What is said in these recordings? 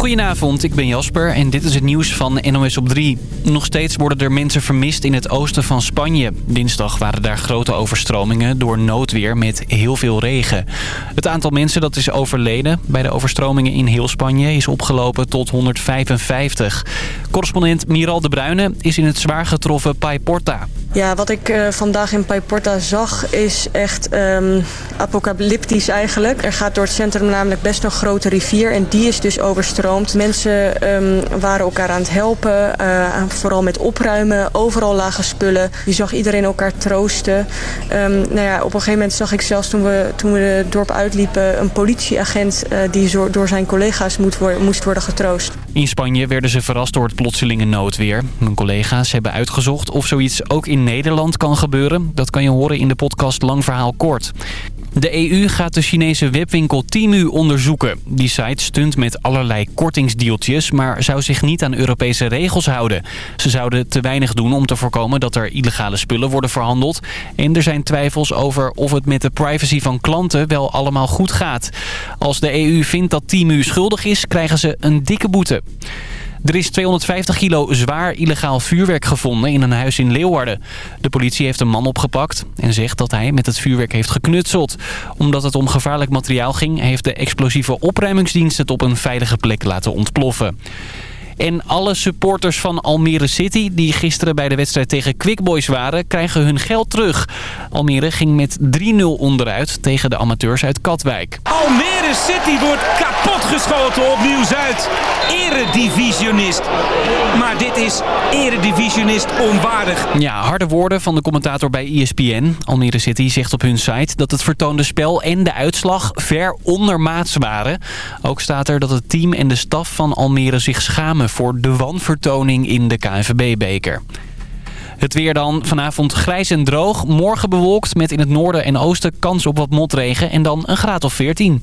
Goedenavond, ik ben Jasper en dit is het nieuws van NOS op 3. Nog steeds worden er mensen vermist in het oosten van Spanje. Dinsdag waren daar grote overstromingen door noodweer met heel veel regen. Het aantal mensen dat is overleden bij de overstromingen in heel Spanje is opgelopen tot 155. Correspondent Miral de Bruyne is in het zwaar getroffen Paiporta. Ja, wat ik uh, vandaag in Paiporta zag is echt um, apocalyptisch eigenlijk. Er gaat door het centrum namelijk best een grote rivier en die is dus overstroomd. Mensen um, waren elkaar aan het helpen, uh, vooral met opruimen. Overal lagen spullen. Je zag iedereen elkaar troosten. Um, nou ja, op een gegeven moment zag ik zelfs toen we, toen we het dorp uitliepen... een politieagent uh, die door zijn collega's moet moest worden getroost. In Spanje werden ze verrast door het plotselinge noodweer. Mijn collega's hebben uitgezocht of zoiets ook in Nederland kan gebeuren. Dat kan je horen in de podcast Lang Verhaal Kort. De EU gaat de Chinese webwinkel Timu onderzoeken. Die site stunt met allerlei kortingsdeeltjes, maar zou zich niet aan Europese regels houden. Ze zouden te weinig doen om te voorkomen dat er illegale spullen worden verhandeld. En er zijn twijfels over of het met de privacy van klanten wel allemaal goed gaat. Als de EU vindt dat Timu schuldig is, krijgen ze een dikke boete. Er is 250 kilo zwaar illegaal vuurwerk gevonden in een huis in Leeuwarden. De politie heeft een man opgepakt en zegt dat hij met het vuurwerk heeft geknutseld. Omdat het om gevaarlijk materiaal ging, heeft de explosieve opruimingsdienst het op een veilige plek laten ontploffen. En alle supporters van Almere City die gisteren bij de wedstrijd tegen Quick Boys waren, krijgen hun geld terug. Almere ging met 3-0 onderuit tegen de amateurs uit Katwijk. Almere City wordt kapotgeschoten op Nieuw-Zuid. Eredivisionist. Maar dit is eredivisionist onwaardig. Ja, harde woorden van de commentator bij ESPN. Almere City zegt op hun site dat het vertoonde spel en de uitslag ver ondermaats waren. Ook staat er dat het team en de staf van Almere zich schamen voor de wanvertoning in de KNVB-beker. Het weer dan. Vanavond grijs en droog. Morgen bewolkt met in het noorden en oosten kans op wat motregen. En dan een graad of 14.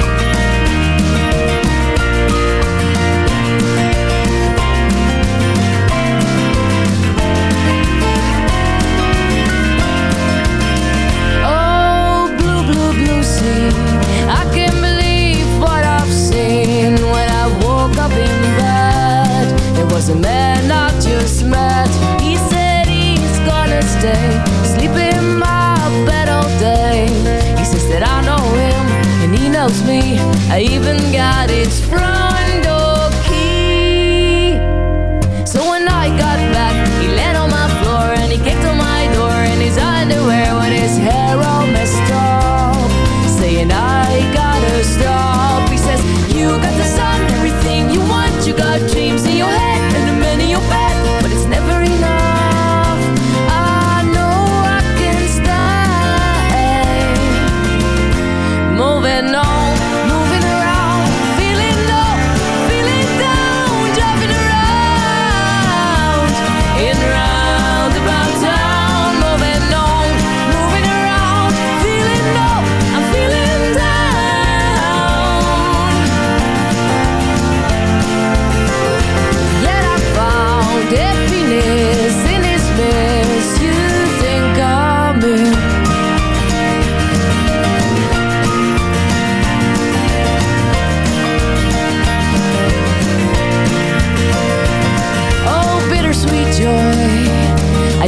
Stay, sleep in my bed all day. He says that I know him and he knows me. I even got his front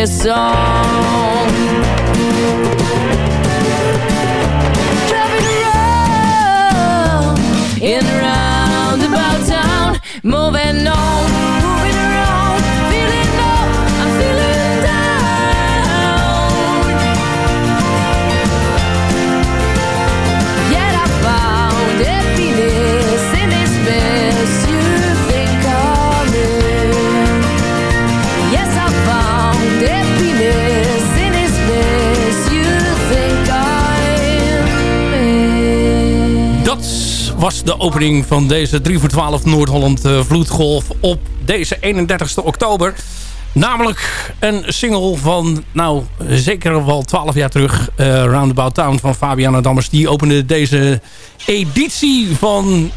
This song. De opening van deze 3 voor 12 Noord-Holland eh, Vloedgolf op deze 31 oktober. Namelijk een single van, nou, zeker wel 12 jaar terug. eh, Roundabout Town van Fabiana Dammers. Die opende deze editie van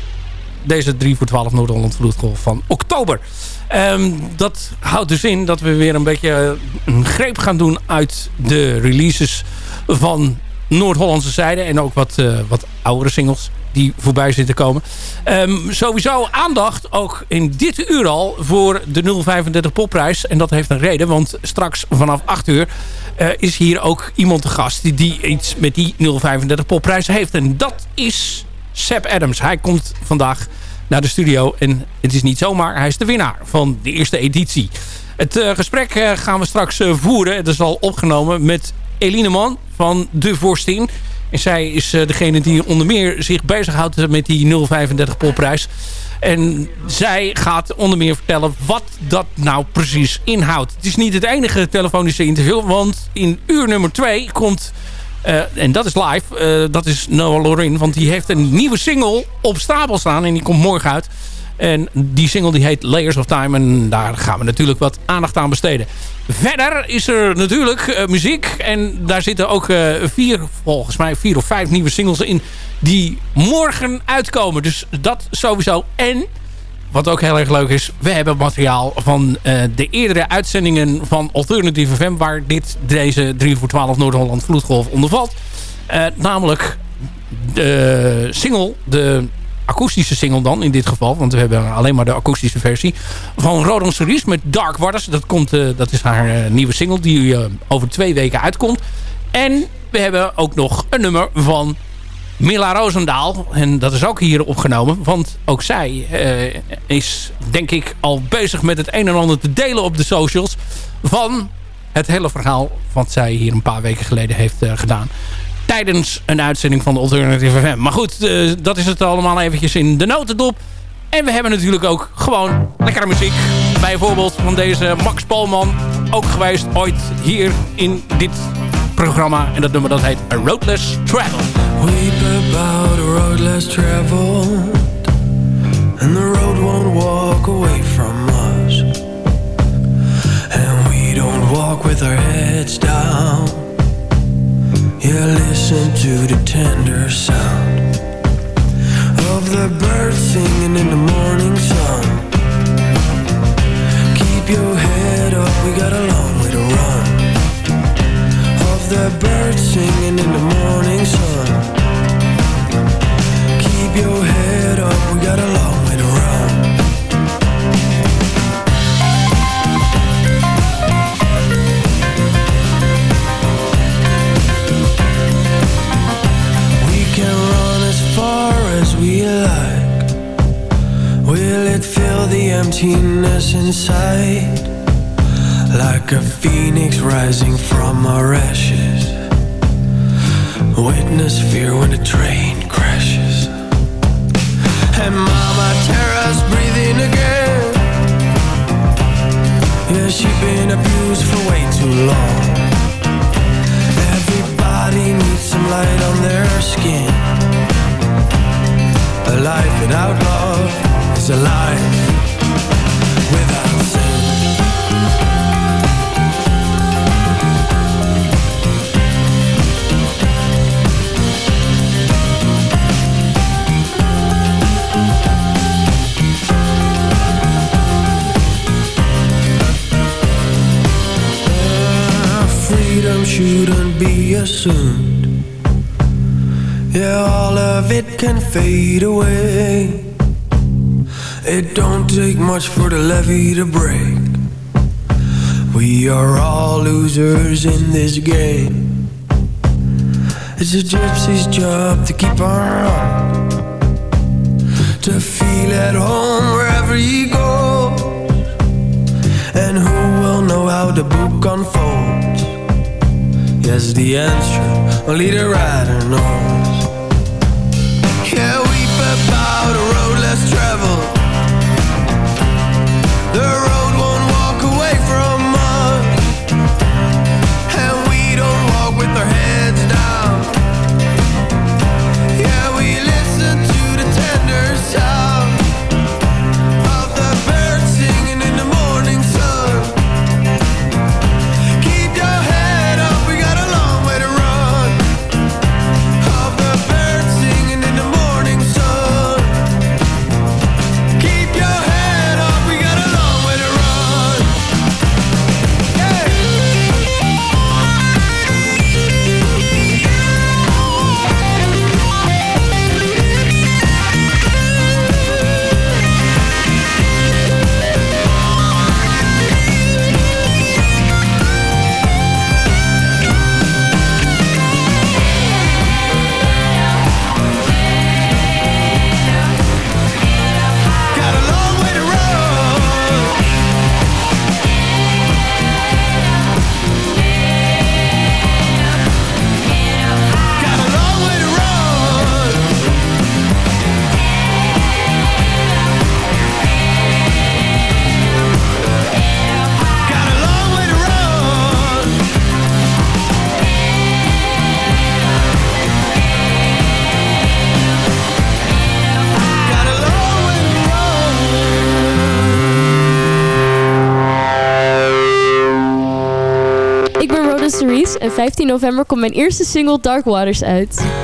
deze 3 voor 12 Noord-Holland Vloedgolf van oktober. Ehm, dat houdt dus in dat we weer een beetje een greep gaan doen uit de releases van Noord-Hollandse zijde. En ook wat, eh, wat oudere singles die voorbij zitten komen. Ehm, sowieso aandacht ook in dit uur al voor de 035 popprijs. En dat heeft een reden, want straks vanaf 8 uur eh, is hier ook iemand te gast die, die iets met die 035 popprijs heeft. En dat is Seb Adams. Hij komt vandaag naar de studio en het is niet zomaar, hij is de winnaar van de eerste editie. Het eh, gesprek eh, gaan we straks voeren. Het is al opgenomen met Eline Man van De Vorstin. En zij is eh, degene die onder meer zich bezighoudt met die 035 popprijs. En zij gaat onder meer vertellen wat dat nou precies inhoudt. Het is niet het enige telefonische interview. Want in uur nummer 2 komt... eh, en dat is live. eh, dat is Noah Lorin. Want die heeft een nieuwe single op stapel staan. En die komt morgen uit. En die single die heet Layers of Time. En daar gaan we natuurlijk wat aandacht aan besteden. Verder is er natuurlijk eh, muziek. En daar zitten ook eh, vier, volgens mij vier of vijf nieuwe singles in. Die morgen uitkomen. Dus dat sowieso. En wat ook heel erg leuk is, we hebben materiaal van eh, de eerdere uitzendingen van Alternative FM... waar dit, deze 3 voor 12 Noord-Holland Vloedgolf onder valt. Namelijk de single, de akoestische single dan in dit geval... want we hebben alleen maar de akoestische versie... van Rodon Cerise met Dark Waters. Dat, komt, eh, dat is haar eh, nieuwe single die eh, over twee weken uitkomt. En we hebben ook nog een nummer van Mila Roosendaal. En dat is ook hier opgenomen. Want ook zij is, denk ik, al bezig met het een en ander te delen op de socials. Van het hele verhaal wat zij hier een paar weken geleden heeft gedaan. Tijdens een uitzending van de Alternative FM. Maar goed, eh, dat is het allemaal eventjes in de notendop. En we hebben natuurlijk ook gewoon lekkere muziek. Bijvoorbeeld van deze Max Polman. Ook geweest ooit hier in dit programma. En dat nummer dat heet A Roadless Travel. Weep about a road less traveled, and the road won't walk away from us. And we don't walk with our heads down. Listen to the tender sound of the birds singing in the losers in this game. It's a gypsy's job to keep on To feel at home wherever he goes. And who will know how the book unfolds? Yes, the answer only the writer knows Yeah, weep about a road less traveled. 15 november komt mijn eerste single Dark Waters uit.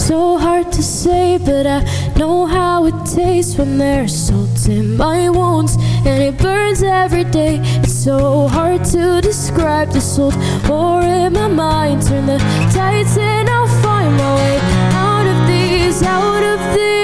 So hard to say, but I know how it tastes when there's salt in my wounds and it burns every day. It's so hard to describe the salt war in my mind. Turn the tides and I'll find my way out of these, out of these.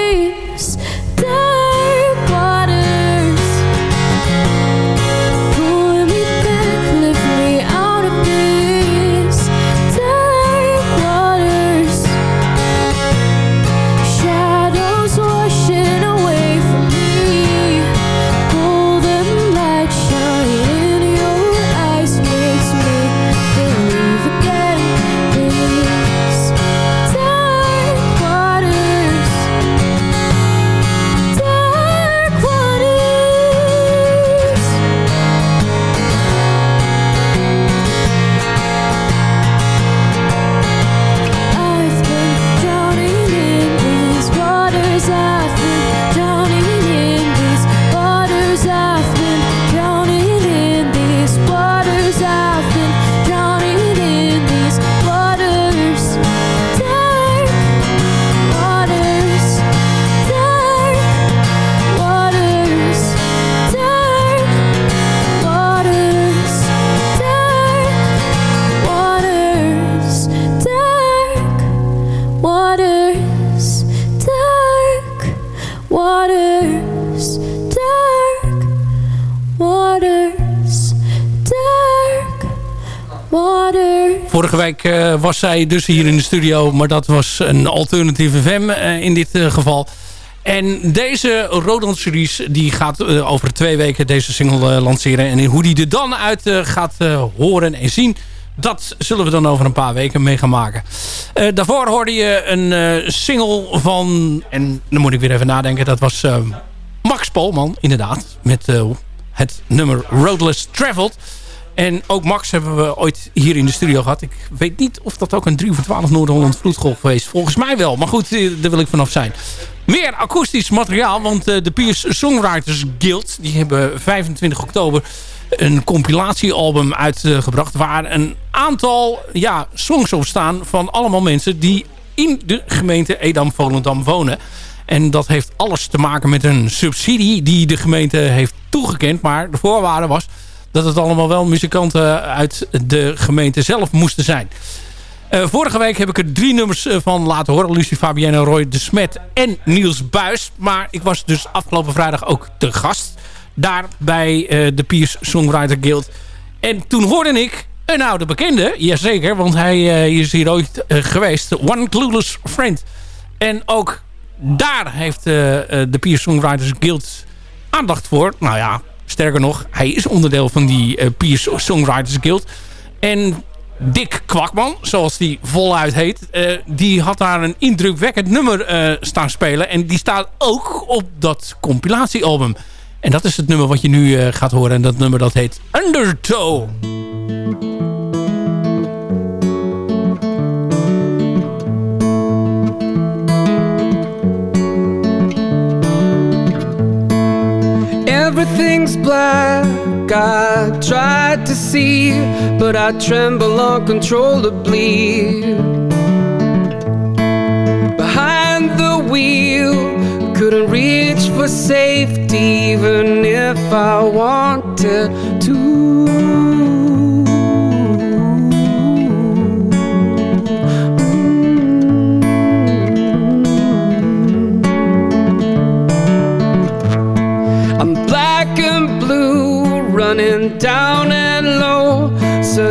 Week eh, was zij dus hier in de studio. Maar dat was een alternatieve FM uh, in dit geval. En deze Rodant series die gaat over twee weken deze single lanceren. En hoe die er dan uit gaat horen en zien... Dat zullen we dan over een paar weken mee gaan maken. daarvoor hoorde je een single van... En dan moet ik weer even nadenken. Dat was Max Polman, inderdaad. Met het nummer Roadless Traveled. En ook Max hebben we ooit hier in de studio gehad. Ik weet niet of dat ook een 3 voor 12 Noord-Holland vloedgolf geweest. Volgens mij wel, maar goed, eh, daar wil ik vanaf zijn. Meer akoestisch materiaal, want eh, de Pierce Songwriters Guild... die hebben 25 oktober een compilatiealbum uitgebracht... waar een aantal ja, songs op staan van allemaal mensen... die in de gemeente Edam-Volendam wonen. En dat heeft alles te maken met een subsidie die de gemeente heeft toegekend. Maar de voorwaarde was dat het allemaal wel muzikanten uit de gemeente zelf moesten zijn. Uh, vorige week heb ik er drie nummers eh, van laten horen. Lucie Fabienne, Roy de Smet en Niels Buis. Maar ik was dus afgelopen vrijdag ook te gast. Daar bij de Piers Songwriter Guild. En toen hoorde ik een oude bekende. Jazeker, want hij is hier ooit geweest. One Clueless Friend. En ook daar heeft de Piers Songwriters Guild aandacht voor. Nou ja, Sterker nog, hij is onderdeel van die uh, Peers Songwriters Guild. En Dick Kwakman, zoals die voluit heet... Uh, die had daar een indrukwekkend nummer uh, staan spelen. En die staat ook op dat compilatiealbum. En dat is het nummer wat je nu gaat horen. En dat nummer dat heet Undertow. Everything's black. I tried to see, but I tremble uncontrollably. Behind the wheel, couldn't reach for safety, even if I wanted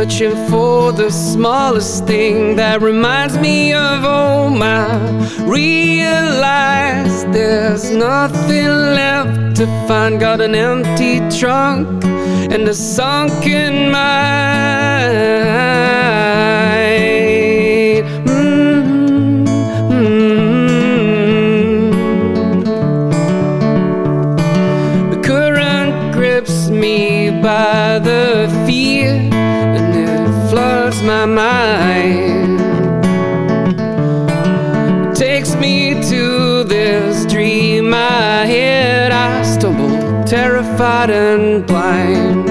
searching for the smallest thing that reminds me of home. I realize there's nothing left to find. Got an empty trunk and a sunken mind. My mind. Takes me to this dream I had. I stumble, terrified and blind.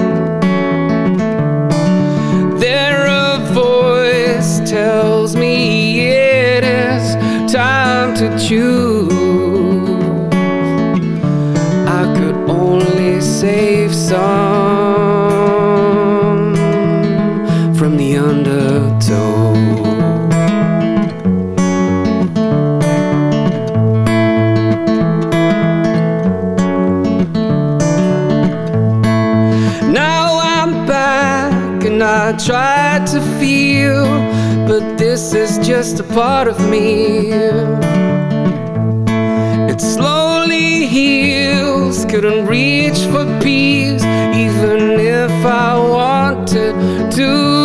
There a voice tells me it is time to choose. I could only save some. This is just a part of me. It slowly heals, couldn't reach for peace, even if I wanted to.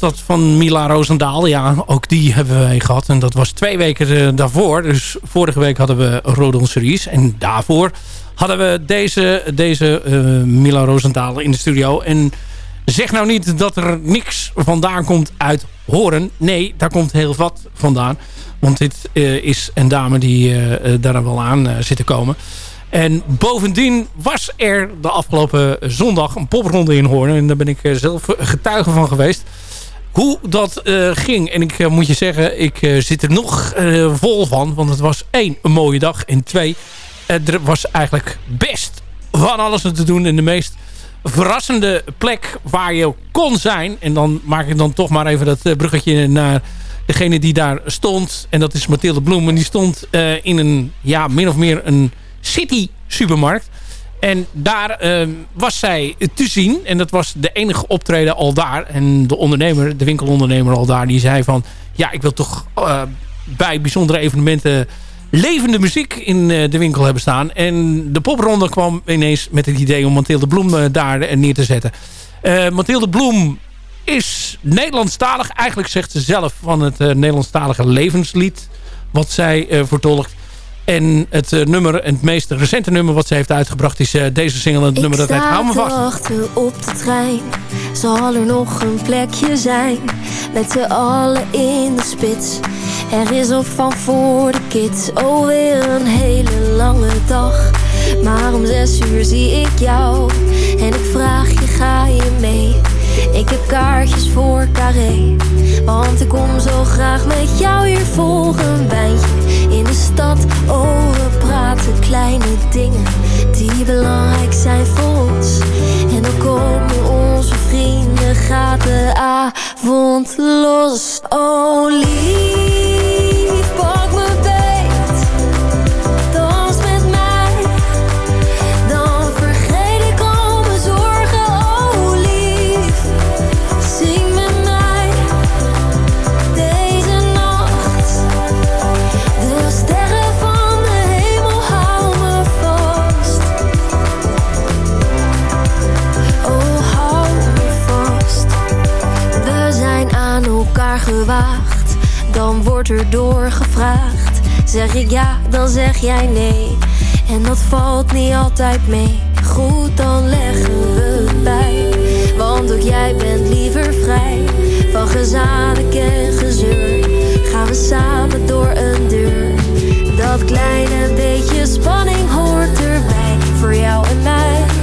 Was dat van Mila Roosendaal. Ja, ook die hebben wij gehad. En dat was twee weken eh, daarvoor. Dus vorige week hadden we Rodon Series. En daarvoor hadden we deze, deze uh, Mila Roosendaal in de studio. En zeg nou niet dat er niks vandaan komt uit Horen. Nee, daar komt heel wat vandaan. Want dit uh, is een dame die daar wel aan zit te komen. En bovendien was er de afgelopen zondag een popronde in Hoorn. En daar ben ik zelf getuige van geweest. Hoe dat uh, ging. En ik uh, moet je zeggen, ik uh, zit er nog vol van. Want het was één, een mooie dag. En twee, er was eigenlijk best van alles te doen. En de meest verrassende plek waar je kon zijn. En dan maak ik dan toch maar even dat bruggetje naar degene die daar stond. En dat is Mathilde Bloem. En die stond in een, ja, min of meer een City supermarkt. En daar uh, was zij te zien. En dat was de enige optreden al daar. En de ondernemer, de winkelondernemer al daar, die zei van... Ja, ik wil toch uh, bij bijzondere evenementen levende muziek in uh, de winkel hebben staan. En de popronde kwam ineens met het idee om Mathilde Bloem daar neer te zetten. Mathilde Bloem is Nederlandstalig. Eigenlijk zegt ze zelf van het Nederlandstalige levenslied. Wat zij vertolkt. En het uh, nummer, het meest recente nummer wat ze heeft uitgebracht is uh, deze single. Het nummer dat heet Hou me vast. Wachten op de trein. Zal er nog een plekje zijn? Met z'n allen in de spits. Er is ook van voor de kids. Oh, weer een hele lange dag. Maar om zes uur zie ik jou. En ik vraag je, ga je mee? Ik heb kaartjes voor Carré. Want ik kom zo graag met jou hier voor een wijntje stad. Oh, praten kleine dingen die belangrijk zijn voor ons. En dan komen onze vrienden, gaat de avond los. Oh, lief, dan wordt er doorgevraagd. Zeg ik ja, dan zeg jij nee. En dat valt niet altijd mee. Goed, dan leggen we het bij. Want ook jij bent liever vrij. Van gezanik en gezeur. Gaan we samen door een deur. Dat kleine beetje spanning hoort erbij. Voor jou en mij.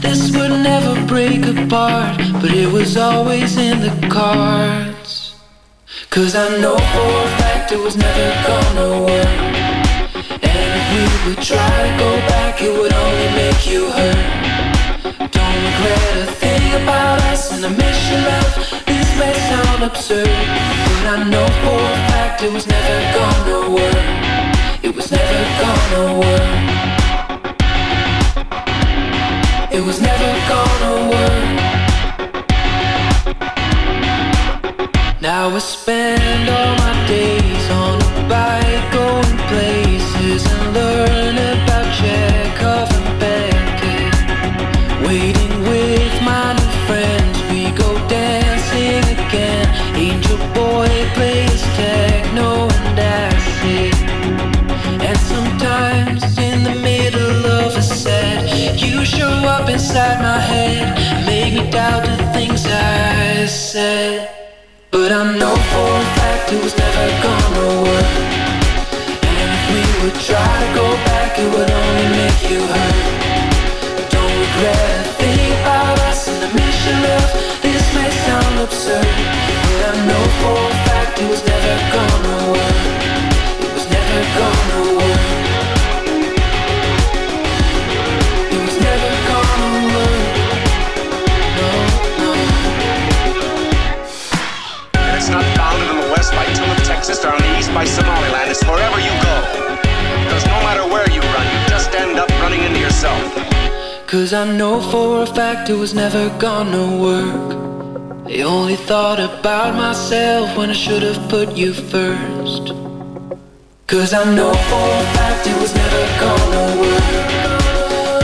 This would never break apart. But it was always in the cards. Cause I know for a fact it was never gonna work. And if we would try to go back, it would only make you hurt. Don't regret a thing about us, and I miss your love. This may sound absurd, but I know for a fact it was never gonna work. It was never gonna work. It was never gonna work. Now I spend all my But I know for a fact it was never gonna work. And if we would try to go back, it would only make you hurt. Don't regret a thing about us, and I miss your love. This may sound absurd, but I know for a fact it was never gonna by Somaliland. It's wherever you go. Because no matter where you run, you just end up running into yourself. Cause I know for a fact it was never gonna work. I only thought about myself when I should have put you first. Cause I know for a fact it was never gonna work.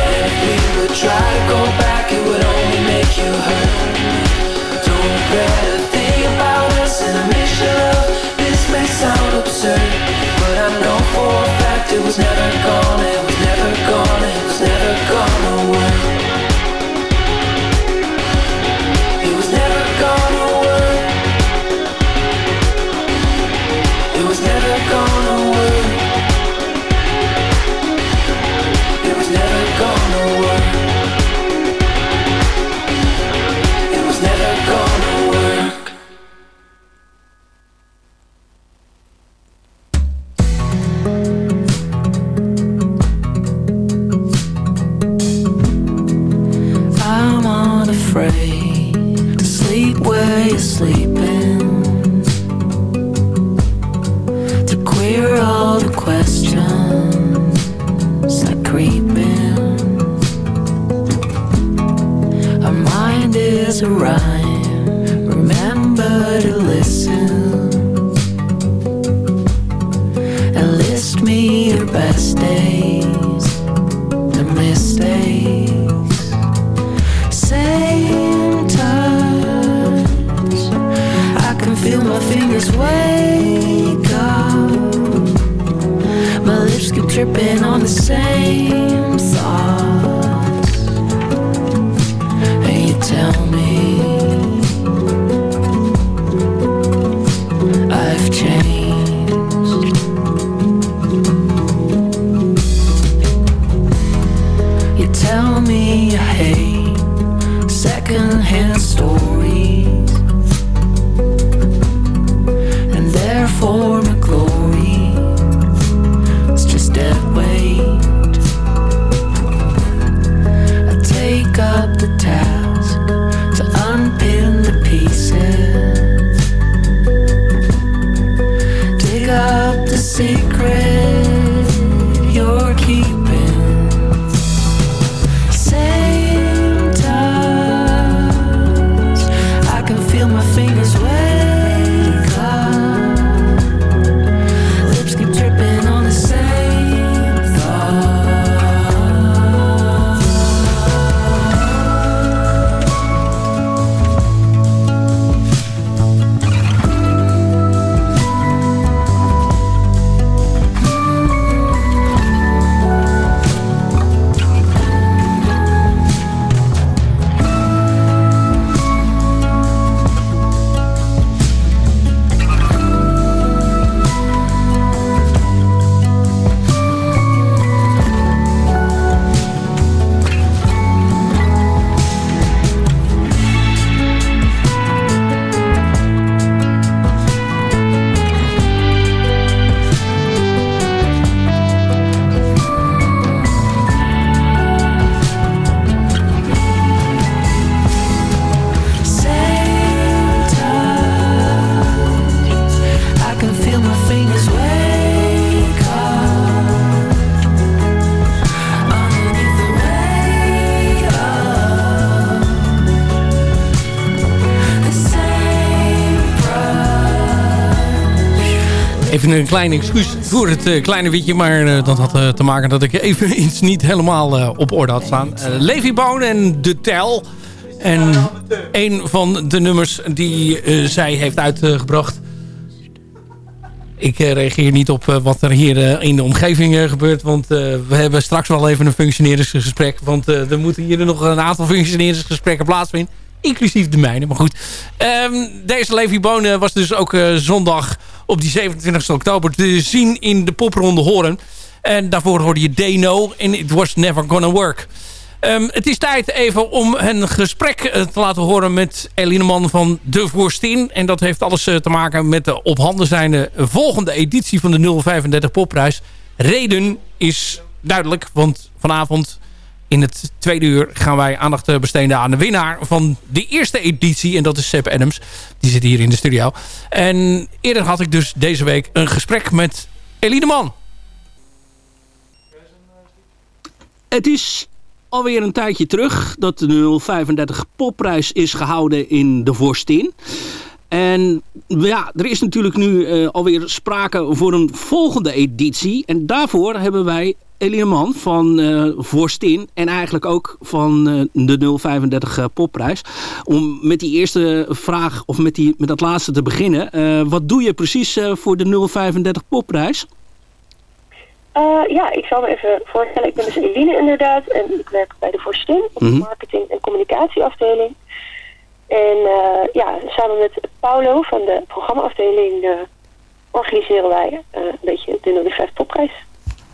And if we would try to go back, it would only make you hurt. Don't regret was never Even een klein excuus voor het uh, kleine witje. Maar uh, dat had uh, te maken dat ik even iets niet helemaal op orde had staan. Levi Bone en De Tel. En een van de nummers die zij heeft uitgebracht... Ik reageer niet op wat er hier in de omgeving gebeurt. Want we hebben straks wel even een functioneringsgesprek. Want er moeten hier nog een aantal functioneringsgesprekken plaatsvinden. Inclusief de mijne, maar goed. Um, deze Levi Bone was dus ook zondag op die 27 oktober te zien in de popronde Horen. En daarvoor hoorde je Deno en It Was Never Gonna Work. Um, het is tijd even om een gesprek uh, te laten horen met Eline Man van De Voorstin. En dat heeft alles uh, te maken met de op handen zijnde volgende editie van de 035 Popprijs. Reden is duidelijk, want vanavond in het tweede uur gaan wij aandacht eh, besteden aan de winnaar van de eerste editie. En dat is Seb Adams. Die zit hier in de studio. En eerder had ik dus deze week een gesprek met Eline Man. Het is alweer een tijdje terug dat de 035 popprijs is gehouden in de Vorstin. En ja, er is natuurlijk nu uh, alweer sprake voor een volgende editie. En daarvoor hebben wij Eline Man van uh, Vorstin en eigenlijk ook van uh, de 035 popprijs. Om met die eerste vraag, of met, die, met dat laatste te beginnen. wat doe je precies voor de 035 popprijs? ja, ik zal me even voorstellen. Ik ben dus Eline inderdaad en ik werk bij de Vorstin op de Mhm. marketing- en communicatieafdeling. En ja, samen met Paulo van de programmaafdeling organiseren wij een beetje de 035 popprijs.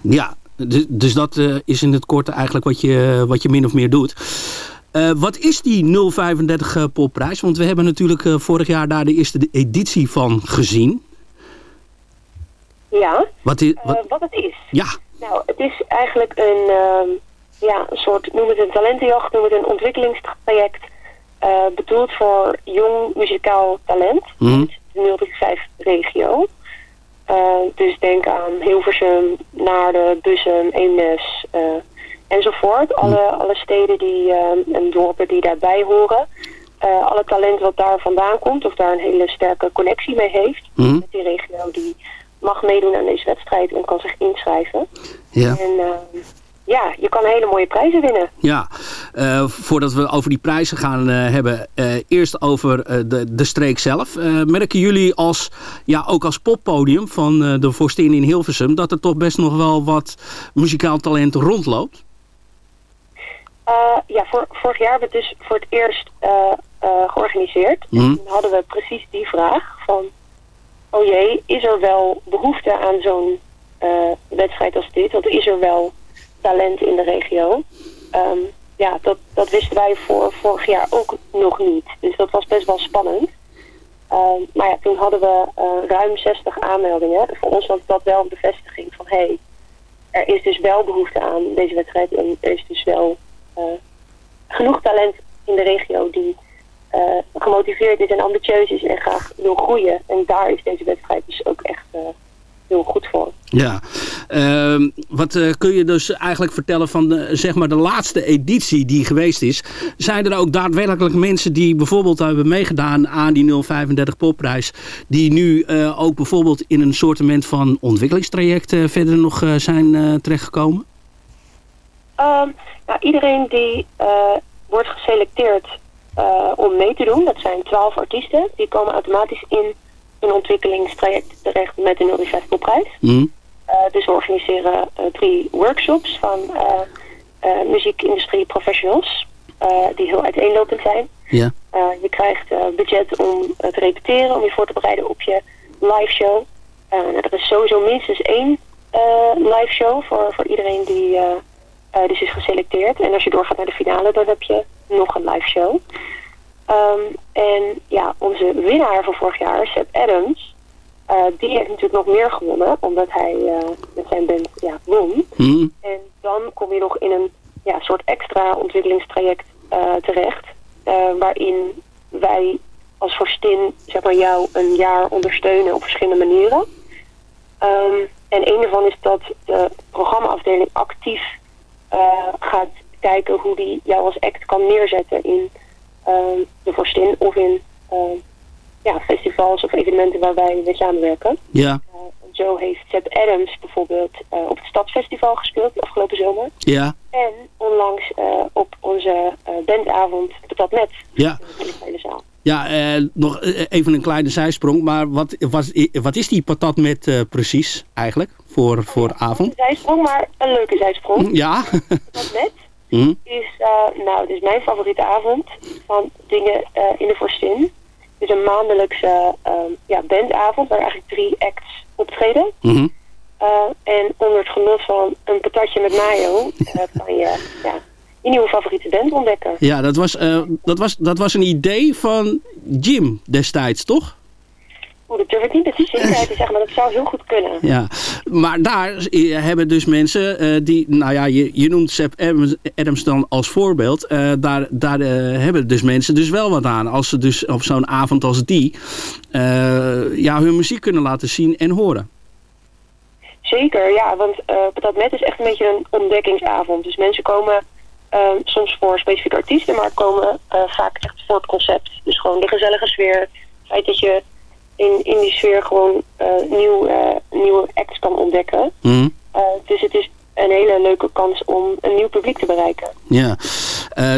Ja, dus, dus dat is in het kort eigenlijk wat je, wat je min of meer doet. wat is die 035 popprijs? Want we hebben natuurlijk vorig jaar daar de eerste editie van gezien. Ja, wat, is, wat... wat het is? Ja. Nou, het is eigenlijk een, ja, een soort, noem het een talentenjacht, noem het een ontwikkelingstraject... Bedoeld voor jong muzikaal talent mm. uit de 035 regio. Uh, dus denk aan Hilversum, Naarden, Bussum, Eemnes uh, enzovoort. Mm. Alle, alle steden die, en dorpen die daarbij horen. alle talent wat daar vandaan komt of daar een hele sterke connectie mee heeft mm. met die regio, die mag meedoen aan deze wedstrijd en kan zich inschrijven. Ja. En, ja, je kan hele mooie prijzen winnen. Ja, uh, voordat we over die prijzen gaan uh, hebben, uh, eerst over de, de streek zelf. merken jullie als, ja, ook als poppodium van de Vorstin in Hilversum, dat er toch best nog wel wat muzikaal talent rondloopt? ja, voor, vorig jaar hebben we het dus voor het eerst georganiseerd. Mm. En toen hadden we precies die vraag van, oh jee, is er wel behoefte aan zo'n wedstrijd als dit? Want is er wel talent in de regio. Um, ja, dat, dat wisten wij voor vorig jaar ook nog niet. Dus dat was best wel spannend. Um, maar ja, toen hadden we uh, ruim 60 aanmeldingen. Voor ons was dat wel een bevestiging van... hé, hey, er is dus wel behoefte aan deze wedstrijd... en er is dus wel uh, genoeg talent in de regio... die uh, gemotiveerd is en ambitieus is en graag wil groeien. En daar is deze wedstrijd dus ook echt heel goed voor. Ja, uh, wat uh, kun je dus eigenlijk vertellen van de, zeg maar de laatste editie die geweest is? Zijn er ook daadwerkelijk mensen die bijvoorbeeld hebben meegedaan aan die 035 popprijs, die nu uh, ook bijvoorbeeld in een soortement van ontwikkelingstraject verder nog zijn terechtgekomen? Um, nou, iedereen die wordt geselecteerd om mee te doen, dat zijn 12 artiesten, die komen automatisch in een ontwikkelingstraject terecht met de 035 popprijs. Mm. Uh, dus we organiseren uh, drie workshops van uh, muziekindustrie professionals. die heel uiteenlopend zijn. Ja. je krijgt budget om te repeteren, om je voor te bereiden op je live show. nou, er is sowieso minstens één live show voor, voor iedereen die dus is geselecteerd. En als je doorgaat naar de finale, dan heb je nog een live show. Um, en ja, onze winnaar van vorig jaar, Seb Adams, uh, die heeft natuurlijk nog meer gewonnen, omdat hij uh, met zijn band ja, won. Mm. En dan kom je nog in een ja, soort extra ontwikkelingstraject uh, terecht, waarin wij als Forstin zeg maar, jou een jaar ondersteunen op verschillende manieren. Um, en een daarvan is dat de programmaafdeling actief gaat kijken hoe die jou als act kan neerzetten in de Vorstin of in uh, ja, festivals of evenementen waar wij mee samenwerken. Ja. Uh, zo heeft Seb Adams bijvoorbeeld eh, op het Stadsfestival gespeeld afgelopen zomer. Ja, En onlangs eh, op onze eh, bandavond Patat Net ja. in de hele zaal. Ja, eh, nog eh, even een kleine zijsprong. Maar wat, wat, wat is die patat met eh, precies eigenlijk voor, voor avond? Een zijsprong, maar een leuke zijsprong. Ja. Patat Net Hm? is, eh, nou, het is mijn favoriete avond van dingen eh, in de Forstin. Het is een maandelijkse eh, ja, bandavond waar eigenlijk drie acts optreden. Mhm. Eh, en onder het genot van een patatje met mayo kan je ja, je nieuwe favoriete band ontdekken. Ja, dat was, dat, was, dat was een idee van Jim destijds, toch? Oeh, dat durf ik niet met zekerheid te zeggen, maar dat zou heel goed kunnen. Ja, maar daar eh, hebben dus mensen eh, die, nou ja, je, je noemt Seb Adams, dan als voorbeeld. Eh, daar daar hebben dus mensen dus wel wat aan. Als ze dus op zo'n avond als die, ja, hun muziek kunnen laten zien en horen. Zeker, ja, want Patat Met is echt een beetje een ontdekkingsavond. Dus mensen komen soms voor specifieke artiesten, maar komen vaak echt voor het concept. Dus gewoon de gezellige sfeer. Het feit dat je in, in die sfeer gewoon eh, nieuw, eh, nieuwe acts kan ontdekken. Mhm. Eh, dus het is een hele leuke kans om een nieuw publiek te bereiken. Ja,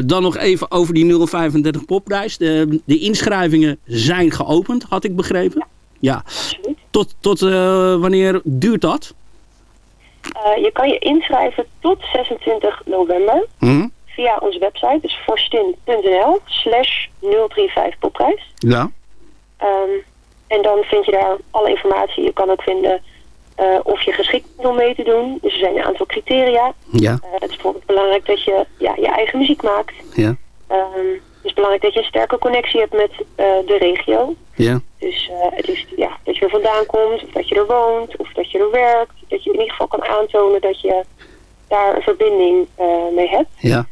dan nog even over die 035 popprijs. De, de inschrijvingen zijn geopend, had ik begrepen. Ja, tot, tot wanneer duurt dat? Je kan je inschrijven tot 26 november Hm? via onze website. Dus forstin.nl slash 035 popprijs. Ja. Ehm, en dan vind je daar alle informatie. Je kan ook vinden eh, of je geschikt bent om mee te doen. Dus er zijn een aantal criteria. Ja. Eh, het is bijvoorbeeld belangrijk dat je ja, je eigen muziek maakt. Ja. Ehm, het is belangrijk dat je een sterke connectie hebt met eh, de regio. Ja. Dus het liefst ja, dat je er vandaan komt, of dat je er woont, of dat je er werkt. Dat je in ieder geval kan aantonen dat je daar een verbinding mee hebt. Ja.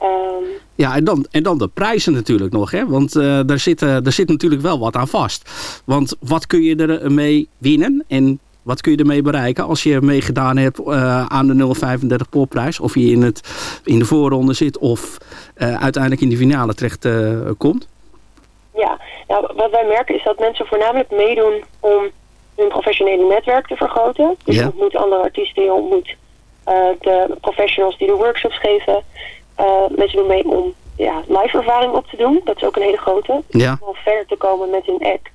Ehm, Ja, en dan, en dan de prijzen natuurlijk nog. Hè? Want eh, daar, zit, eh, daar zit natuurlijk wel wat aan vast. Want wat kun je ermee winnen? En wat kun je ermee bereiken als je meegedaan hebt eh, aan de 035 popprijs? Of je in, het, in de voorronde zit of eh, uiteindelijk in de finale terecht eh, komt? Ja, nou, wat wij merken is dat mensen voornamelijk meedoen om hun professionele netwerk te vergroten. Dus Ja. je ontmoet andere artiesten, je ontmoet eh, de professionals die de workshops geven. Eh, mensen doen mee om ja, live ervaring op te doen. Dat is ook een hele grote. Ja. Om verder te komen met hun act.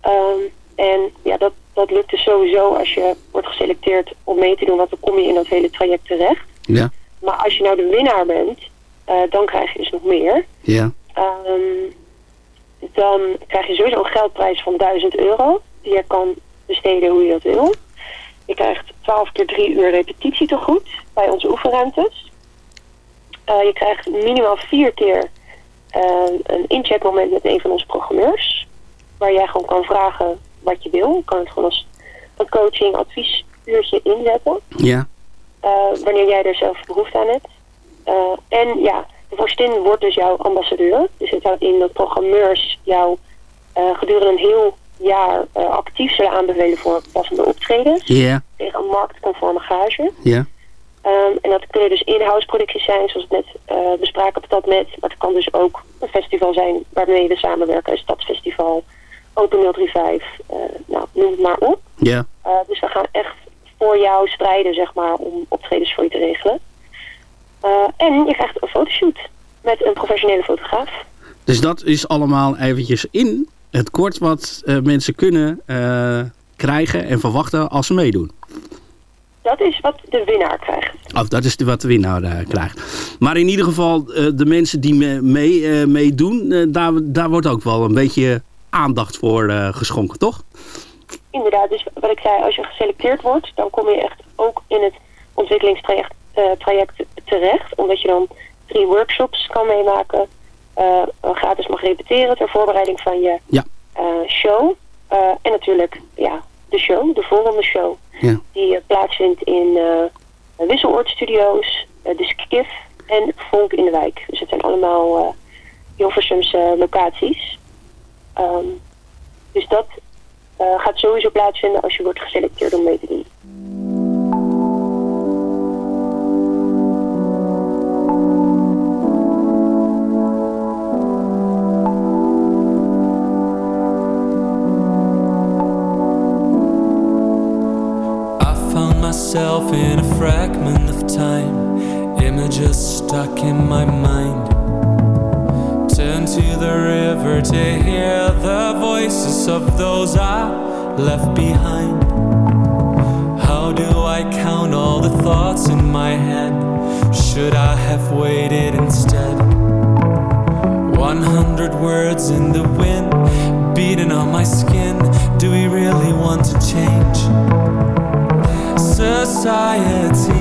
Ehm, en ja, dat, dat lukt dus sowieso als je wordt geselecteerd om mee te doen. Want dan kom je in dat hele traject terecht. Ja. Maar als je nou de winnaar bent, eh, dan krijg je dus nog meer. Ja. Ehm, dan krijg je sowieso een geldprijs van 1000 euro. Die je kan besteden hoe je dat wil. Je krijgt 12 keer 3 uur repetitie te goed bij onze oefenruimtes. Eh, je krijgt minimaal 4 keer eh, een incheckmoment met een van onze programmeurs. Waar jij gewoon kan vragen wat je wil. Je kan het gewoon als een coaching, adviesuurtje inzetten. Ja. eh, wanneer jij er zelf behoefte aan hebt. Eh, en ja, de vorstin wordt dus jouw ambassadeur. Dus het houdt in dat programmeurs jou gedurende een heel jaar actief zullen aanbevelen voor passende optredens. Ja. Tegen een marktconforme gage. Ja. Ehm, en dat kunnen dus in-house producties zijn, zoals we net eh, bespraken op dat net. Maar het kan dus ook een festival zijn waarmee we samenwerken. Een stadsfestival, Open 035, eh, nou, noem het maar op. Ja. Uh, dus we gaan echt voor jou strijden, zeg maar, om optredens voor je te regelen. En je krijgt een fotoshoot met een professionele fotograaf. Dus dat is allemaal eventjes in het kort wat eh, mensen kunnen eh, krijgen en verwachten als ze meedoen. Dat is wat de winnaar krijgt. Of dat is de- wat de winnaar eh, krijgt. Maar in ieder geval, eh, de mensen die mee, eh, meedoen, eh, daar, daar wordt ook wel een beetje aandacht voor geschonken, toch? Inderdaad, dus wat ik zei, als je geselecteerd wordt, dan kom je echt ook in het ontwikkelingstraject traject terecht. Omdat je dan drie workshops kan meemaken. gratis mag repeteren ter voorbereiding van je Ja. show. En natuurlijk, ja, de show, de volgende show. Ja. Die eh, plaatsvindt in eh Wisseloord Studio's, eh, de Skif en Volk in de Wijk. Dus het zijn allemaal Hilversumse locaties. Ehm, dus dat gaat sowieso plaatsvinden als je wordt geselecteerd om mee te doen. Myself in a fragment of time, images stuck in my mind. Turn to the river to hear the voices of those I left behind. How do I count all the thoughts in my head? Should I have waited instead? 100 words in the wind, beating on my skin. Do we really want to change? Society,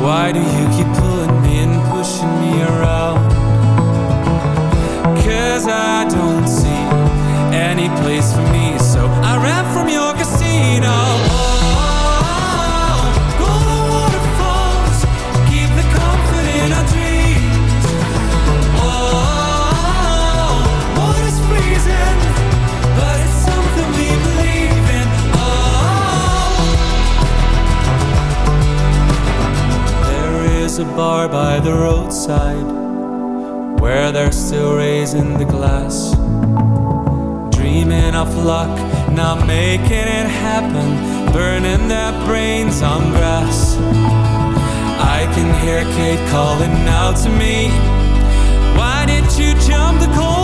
why do you keep pulling me and pushing me around? Cause I don't see any place for me, so I ran from your a bar by the roadside where they're still raising the glass. Dreaming of luck, not making it happen, burning their brains on grass. I can hear Kate calling out to me. Why did you jump the cold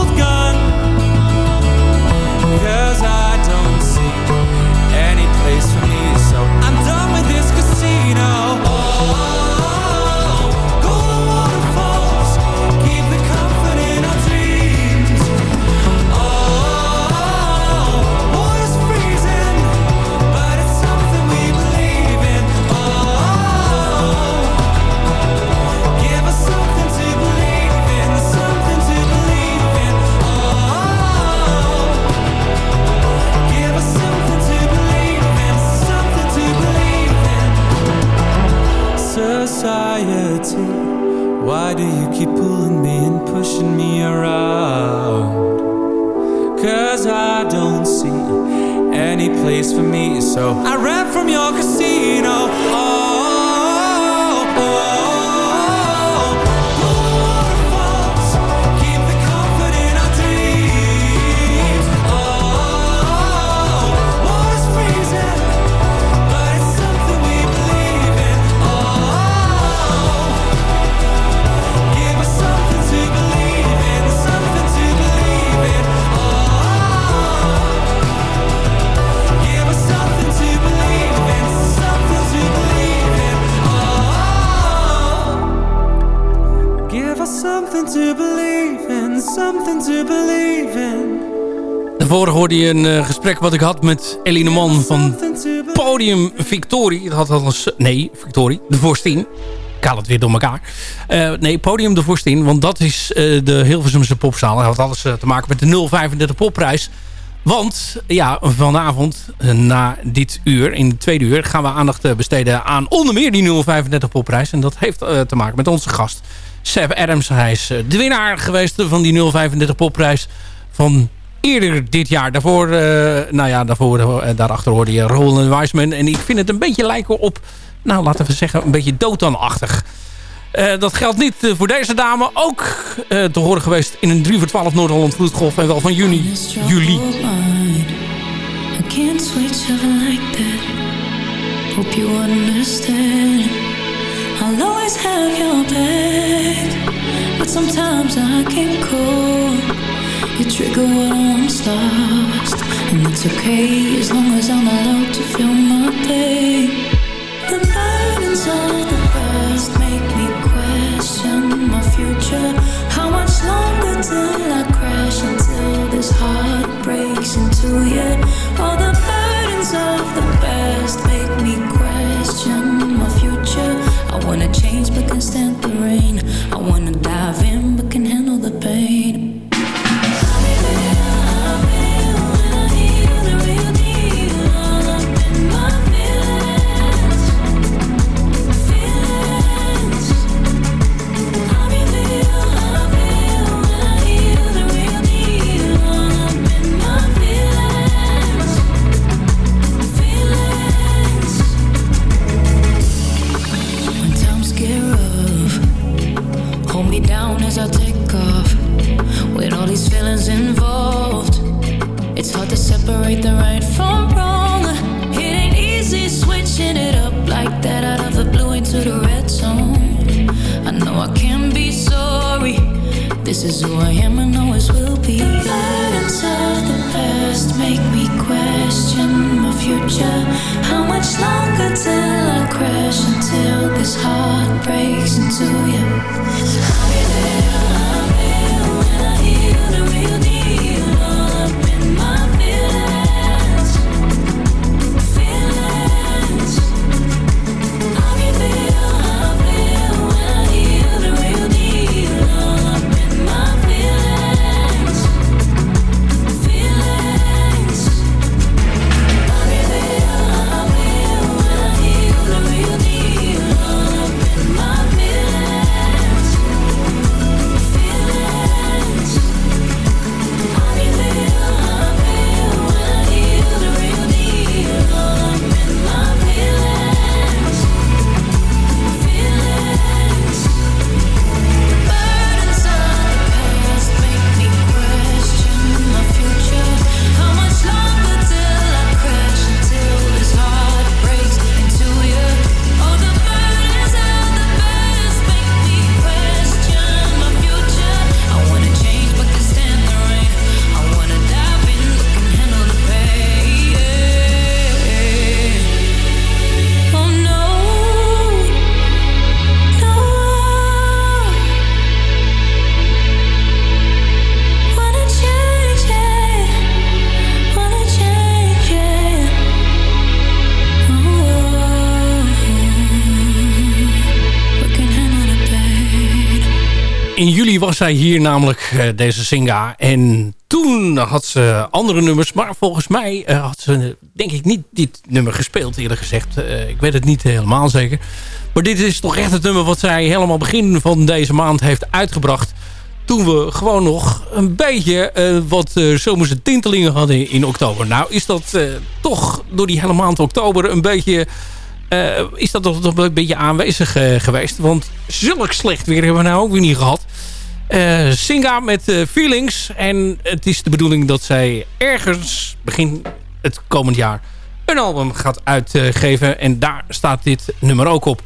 place for me, so I ran from your casino. Daarvoor hoorde je een eh, gesprek wat ik had met Eline Man van Podium Victorie. Dat had al eens... Nee, Victorie. De Vorstin. Ik haal het weer door elkaar. Eh, nee, Podium de Vorstin. Want dat is eh, de Hilversumse popzaal. Dat had alles te maken met de 035 popprijs. Want ja, vanavond na dit uur, in het tweede uur... gaan we aandacht besteden aan onder meer die 035 popprijs. En dat heeft te maken met onze gast, Seb Adams. Hij is eh, de winnaar geweest van die 035 popprijs van eerder dit jaar. Daarvoor, eh, nou ja, daarvoor, eh, daarachter hoorde je Roland Wiseman. En ik vind het een beetje lijken op, nou laten we zeggen, een beetje dooddanachtig. Dat geldt niet voor deze dame. Ook te horen geweest in een 3 voor 12 Noord-Holland Vloedgolf. En wel van juni, juli. I can't switch up like that. Hope you understand. I'll always have your back. But sometimes I can't call. You trigger what I once lost. And that's okay as long as I'm allowed to feel my pain. The burdens of the past make me question my future. How much longer till I crash until this heart breaks into you? All the burdens of the past wanna change but can't stand the rain. I wanna dive in separate the right from wrong. It ain't easy switching it up like that out of the blue into the red zone. I know I can be sorry. This is who I am and always will be. The burdens of the past make me question my future. How much longer till I crash until this heart breaks into you? I'll be. Hier namelijk, eh, deze Singa. En toen had ze andere nummers. Maar volgens mij eh, had ze, denk ik, niet dit nummer gespeeld, eerlijk gezegd. Eh, ik weet het niet helemaal zeker. Maar dit is toch echt het nummer wat zij helemaal begin van deze maand heeft uitgebracht. Toen we gewoon nog een beetje wat zomerse tintelingen hadden in oktober. Nou is dat toch door die hele maand oktober een beetje... is dat toch een beetje aanwezig geweest. Want zulk slecht weer hebben we nou ook weer niet gehad. Eh Singa met eh, Feelings. En het is de bedoeling dat zij ergens begin het komend jaar een album gaat uitgeven. En daar staat dit nummer ook op.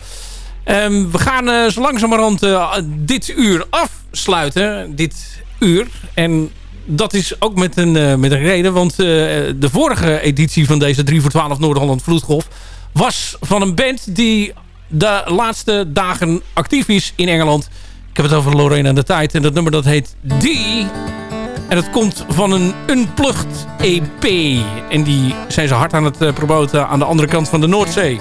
Ehm, we gaan eh, zo langzamerhand dit uur afsluiten. Dit uur. En dat is ook met een, met een reden. Want de vorige editie van deze 3 voor 12 Noord-Holland Vloedgolf... was van een band die de laatste dagen actief is in Engeland. Ik heb het over Lorena de Tijd. En dat nummer dat heet Die. En het komt van een Unplugged EP. En die zijn ze hard aan het eh, promoten aan de andere kant van de Noordzee.